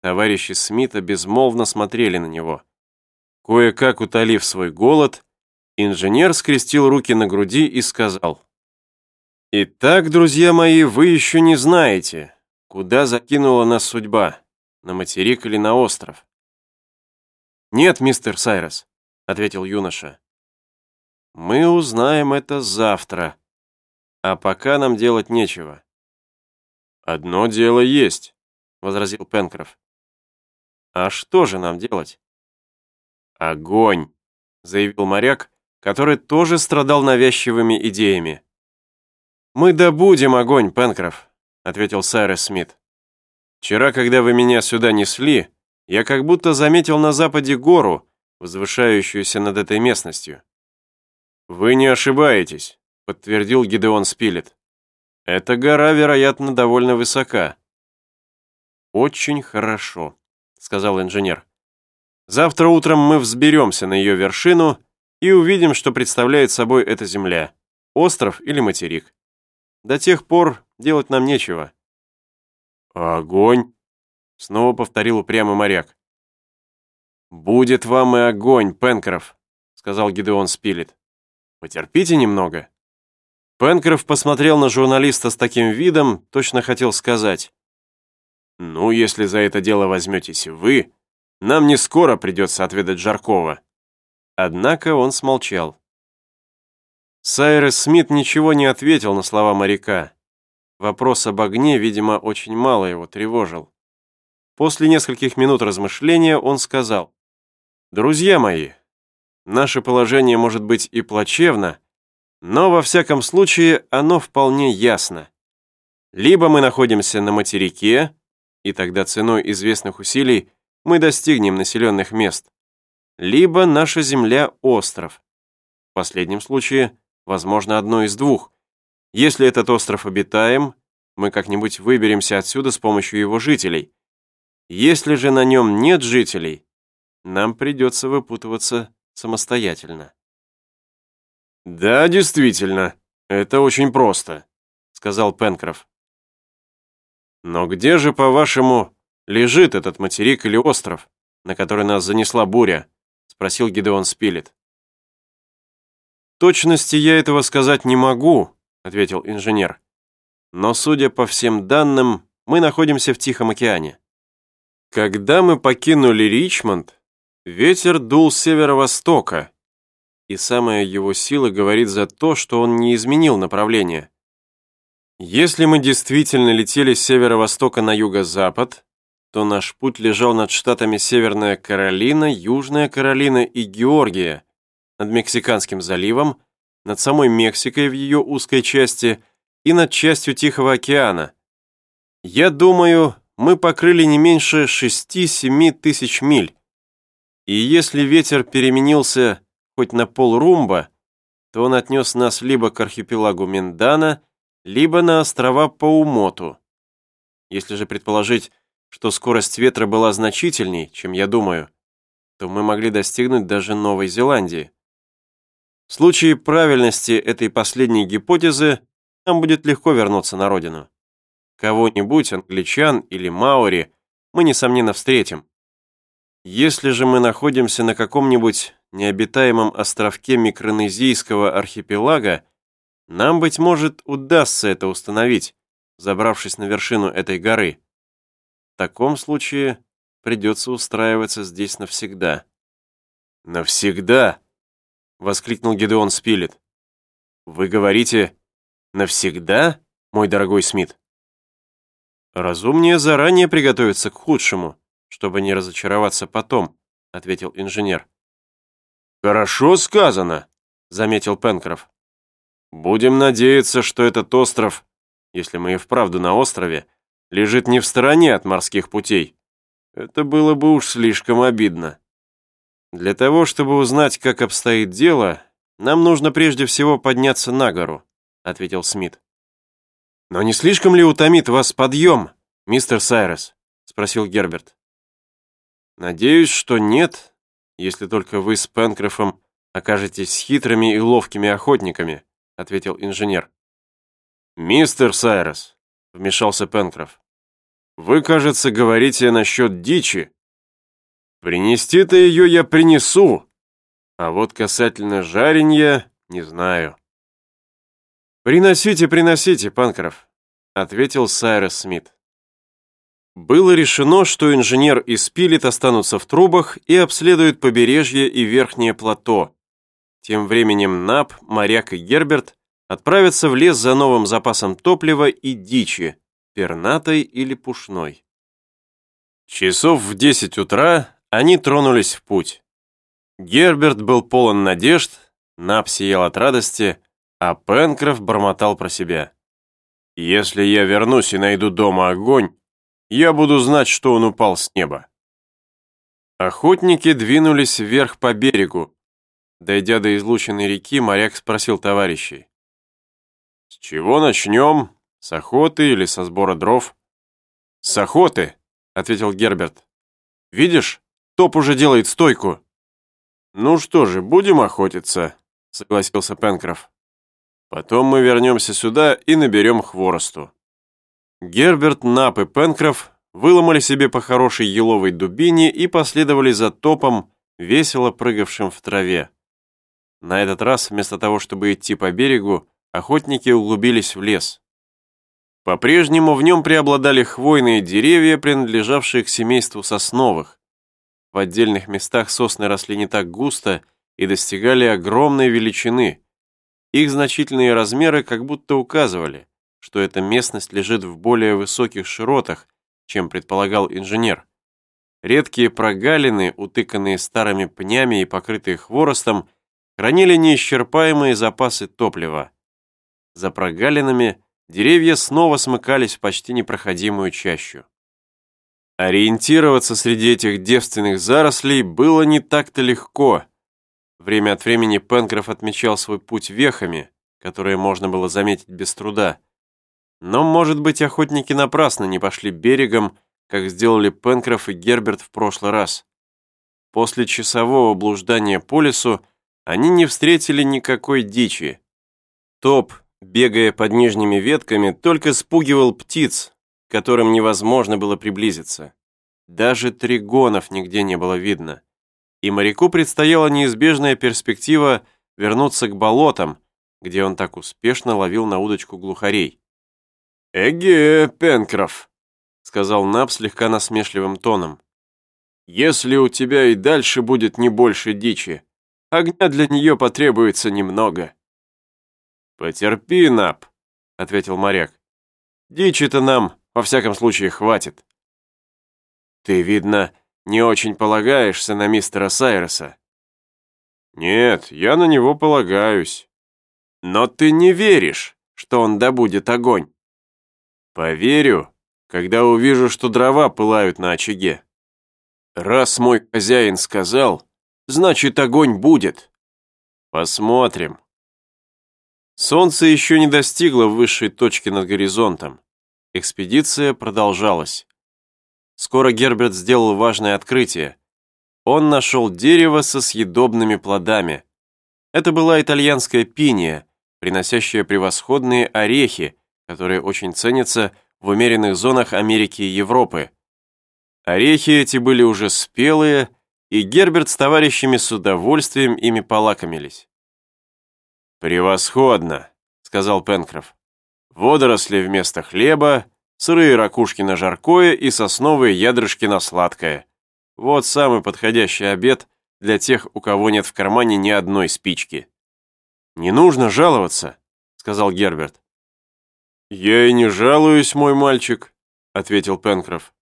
Товарищи Смита безмолвно смотрели на него. Кое-как утолив свой голод, инженер скрестил руки на груди и сказал. «Итак, друзья мои, вы еще не знаете, куда закинула нас судьба, на материк или на остров?» «Нет, мистер Сайрес», — ответил юноша. «Мы узнаем это завтра, а пока нам делать нечего». «Одно дело есть», — возразил Пенкроф. «А что же нам делать?» «Огонь!» — заявил моряк, который тоже страдал навязчивыми идеями. «Мы добудем огонь, Пенкроф», — ответил Сайрес Смит. «Вчера, когда вы меня сюда несли, я как будто заметил на западе гору, возвышающуюся над этой местностью». «Вы не ошибаетесь», — подтвердил Гидеон Спилет. «Эта гора, вероятно, довольно высока». «Очень хорошо», — сказал инженер. Завтра утром мы взберемся на ее вершину и увидим, что представляет собой эта земля, остров или материк. До тех пор делать нам нечего». «Огонь!» — снова повторил упрямый моряк. «Будет вам и огонь, Пенкроф», — сказал Гидеон Спилет. «Потерпите немного». Пенкроф посмотрел на журналиста с таким видом, точно хотел сказать. «Ну, если за это дело возьметесь вы, нам не скоро придется отведать Жаркова». Однако он смолчал. Сайрес Смит ничего не ответил на слова моряка. Вопрос об огне, видимо, очень мало его тревожил. После нескольких минут размышления он сказал, «Друзья мои, наше положение может быть и плачевно, но во всяком случае оно вполне ясно. Либо мы находимся на материке, и тогда ценой известных усилий мы достигнем населенных мест, либо наша Земля – остров. В последнем случае, возможно, одно из двух. Если этот остров обитаем, мы как-нибудь выберемся отсюда с помощью его жителей. Если же на нем нет жителей, нам придется выпутываться самостоятельно. «Да, действительно, это очень просто», — сказал Пенкроф. «Но где же, по-вашему, лежит этот материк или остров, на который нас занесла буря?» — спросил Гидеон Спилет. «Точности я этого сказать не могу», — ответил инженер. «Но, судя по всем данным, мы находимся в Тихом океане. Когда мы покинули Ричмонд, ветер дул с северо-востока, и самая его сила говорит за то, что он не изменил направление. Если мы действительно летели с северо-востока на юго-запад, то наш путь лежал над штатами Северная Каролина, Южная Каролина и Георгия, над Мексиканским заливом, над самой Мексикой в ее узкой части и над частью Тихого океана. Я думаю, мы покрыли не меньше 6-7 тысяч миль. И если ветер переменился хоть на полрумба, то он отнес нас либо к архипелагу Миндана, либо на острова Паумоту. Если же предположить, что скорость ветра была значительней, чем я думаю, то мы могли достигнуть даже Новой Зеландии. В случае правильности этой последней гипотезы нам будет легко вернуться на родину. Кого-нибудь, англичан или маори, мы, несомненно, встретим. Если же мы находимся на каком-нибудь необитаемом островке Микронезийского архипелага, нам, быть может, удастся это установить, забравшись на вершину этой горы. В таком случае придется устраиваться здесь навсегда. «Навсегда!» — воскликнул Гедеон Спилет. «Вы говорите, навсегда, мой дорогой Смит?» «Разумнее заранее приготовиться к худшему, чтобы не разочароваться потом», — ответил инженер. «Хорошо сказано», — заметил Пенкроф. «Будем надеяться, что этот остров, если мы и вправду на острове, — лежит не в стороне от морских путей. Это было бы уж слишком обидно. Для того, чтобы узнать, как обстоит дело, нам нужно прежде всего подняться на гору, ответил Смит. Но не слишком ли утомит вас подъем, мистер Сайрес? спросил Герберт. Надеюсь, что нет, если только вы с Пенкрофом окажетесь хитрыми и ловкими охотниками, ответил инженер. Мистер Сайрес, вмешался Пенкроф. Вы, кажется, говорите насчет дичи. Принести-то ее я принесу, а вот касательно жаренья не знаю. «Приносите, приносите, Панкров», — ответил Сайрес Смит. Было решено, что инженер и Спилет останутся в трубах и обследуют побережье и верхнее плато. Тем временем Нап, Моряк и Герберт отправятся в лес за новым запасом топлива и дичи, пернатой или пушной. Часов в 10 утра они тронулись в путь. Герберт был полон надежд, Нап сиял от радости, а Пенкроф бормотал про себя. «Если я вернусь и найду дома огонь, я буду знать, что он упал с неба». Охотники двинулись вверх по берегу. Дойдя до излученной реки, моряк спросил товарищей. «С чего начнем? С охоты или со сбора дров?» «С охоты», — ответил Герберт. «Видишь, топ уже делает стойку». «Ну что же, будем охотиться», — согласился Пенкроф. «Потом мы вернемся сюда и наберем хворосту». Герберт, Нап и Пенкроф выломали себе по хорошей еловой дубине и последовали за топом, весело прыгавшим в траве. На этот раз, вместо того, чтобы идти по берегу, охотники углубились в лес. По-прежнему в нем преобладали хвойные деревья, принадлежавшие к семейству сосновых. В отдельных местах сосны росли не так густо и достигали огромной величины. Их значительные размеры как будто указывали, что эта местность лежит в более высоких широтах, чем предполагал инженер. Редкие прогалины, утыканные старыми пнями и покрытые хворостом, хранили неисчерпаемые запасы топлива. За прогалинами деревья снова смыкались в почти непроходимую чащу. Ориентироваться среди этих девственных зарослей было не так-то легко. Время от времени Пенкроф отмечал свой путь вехами, которые можно было заметить без труда. Но, может быть, охотники напрасно не пошли берегом, как сделали Пенкроф и Герберт в прошлый раз. После часового блуждания по лесу они не встретили никакой дичи. Топ, бегая под нижними ветками, только спугивал птиц, которым невозможно было приблизиться. Даже тригонов нигде не было видно. И моряку предстояла неизбежная перспектива вернуться к болотам, где он так успешно ловил на удочку глухарей. «Эге, Пенкроф», — сказал Наб слегка насмешливым тоном, «если у тебя и дальше будет не больше дичи, огня для нее потребуется немного». «Потерпи, Наб», — ответил моряк. «Дичи-то нам во всяком случае, хватит. Ты, видно, не очень полагаешься на мистера Сайреса. Нет, я на него полагаюсь. Но ты не веришь, что он добудет огонь. Поверю, когда увижу, что дрова пылают на очаге. Раз мой хозяин сказал, значит, огонь будет. Посмотрим. Солнце еще не достигло высшей точки над горизонтом. Экспедиция продолжалась. Скоро Герберт сделал важное открытие. Он нашел дерево со съедобными плодами. Это была итальянская пиния, приносящая превосходные орехи, которые очень ценятся в умеренных зонах Америки и Европы. Орехи эти были уже спелые, и Герберт с товарищами с удовольствием ими полакомились. «Превосходно», — сказал Пенкроф водоросли вместо хлеба, сырые ракушки на жаркое и сосновые ядрышки на сладкое. Вот самый подходящий обед для тех, у кого нет в кармане ни одной спички. «Не нужно жаловаться», — сказал Герберт. «Я и не жалуюсь, мой мальчик», — ответил Пенкроф.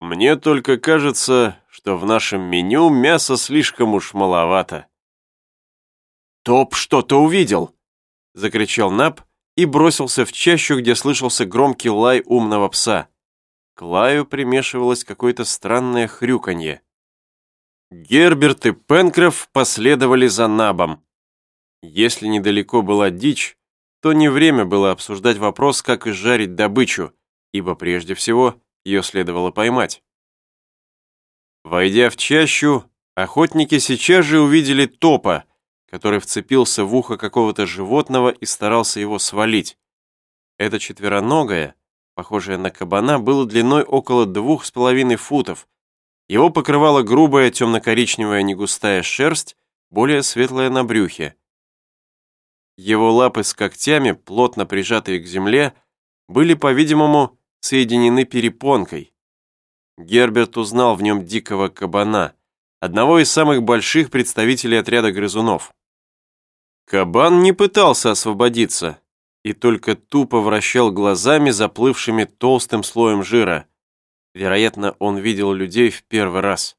«Мне только кажется, что в нашем меню мяса слишком уж маловато». «Топ что-то увидел!» — закричал Нап, и бросился в чащу, где слышался громкий лай умного пса. К лаю примешивалось какое-то странное хрюканье. Герберт и Пенкроф последовали за Набом. Если недалеко была дичь, то не время было обсуждать вопрос, как изжарить добычу, ибо прежде всего ее следовало поймать. Войдя в чащу, охотники сейчас же увидели топа, который вцепился в ухо какого-то животного и старался его свалить. Это четвероногое, похожее на кабана, было длиной около двух с половиной футов. Его покрывала грубая темно-коричневая негустая шерсть, более светлая на брюхе. Его лапы с когтями, плотно прижатые к земле, были, по-видимому, соединены перепонкой. Герберт узнал в нем дикого кабана, одного из самых больших представителей отряда грызунов. Кабан не пытался освободиться и только тупо вращал глазами, заплывшими толстым слоем жира. Вероятно, он видел людей в первый раз.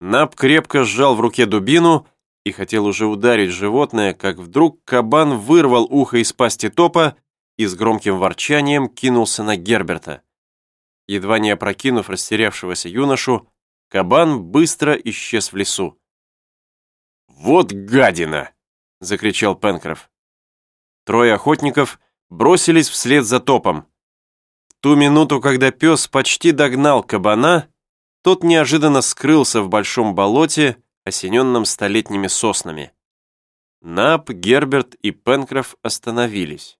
Наб крепко сжал в руке дубину и хотел уже ударить животное, как вдруг кабан вырвал ухо из пасти топа и с громким ворчанием кинулся на Герберта. Едва не опрокинув растерявшегося юношу, кабан быстро исчез в лесу. «Вот гадина!» — закричал Пенкроф. Трое охотников бросились вслед за топом. В ту минуту, когда пес почти догнал кабана, тот неожиданно скрылся в большом болоте, осененном столетними соснами. Нап, Герберт и Пенкроф остановились.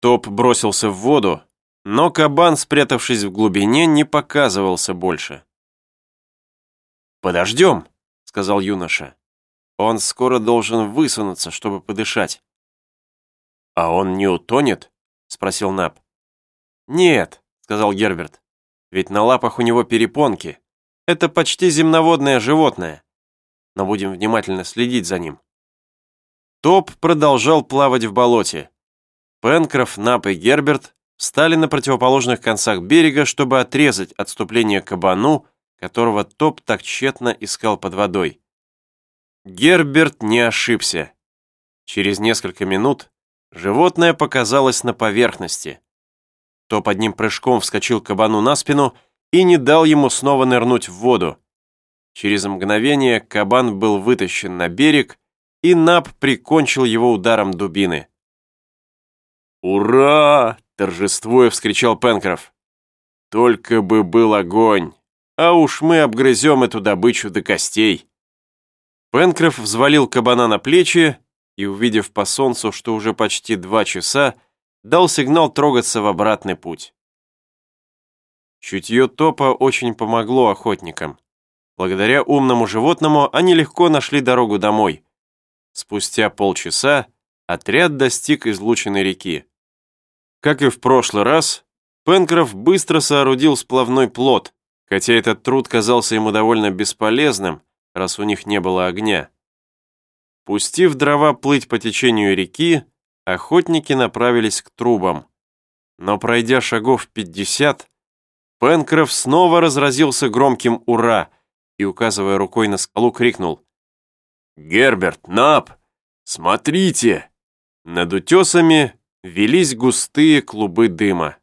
Топ бросился в воду, но кабан, спрятавшись в глубине, не показывался больше. «Подождем», — сказал юноша. «Он скоро должен высунуться, чтобы подышать». «А он не утонет?» — спросил Нап. «Нет», — сказал Герберт, «ведь на лапах у него перепонки. Это почти земноводное животное. Но будем внимательно следить за ним». Топ продолжал плавать в болоте. Пенкроф, Нап и Герберт встали на противоположных концах берега, чтобы отрезать отступление кабану, которого Топ так тщетно искал под водой. Герберт не ошибся. Через несколько минут животное показалось на поверхности. Топ одним прыжком вскочил кабану на спину и не дал ему снова нырнуть в воду. Через мгновение кабан был вытащен на берег, и Нап прикончил его ударом дубины. «Ура!» – торжествуя вскричал Пенкроф. «Только бы был огонь, а уж мы обгрызем эту добычу до костей». Пенкроф взвалил кабана на плечи и, увидев по солнцу, что уже почти два часа, дал сигнал трогаться в обратный путь. Чутье топа очень помогло охотникам. Благодаря умному животному они легко нашли дорогу домой. Спустя полчаса отряд достиг излученной реки. Как и в прошлый раз, Пенкроф быстро соорудил сплавной плот, хотя этот труд казался ему довольно бесполезным, раз у них не было огня. Пустив дрова плыть по течению реки, охотники направились к трубам. Но пройдя шагов пятьдесят, Пенкроф снова разразился громким «Ура!» и, указывая рукой на скалу, крикнул «Герберт, Нап, смотрите!» Над утесами велись густые клубы дыма.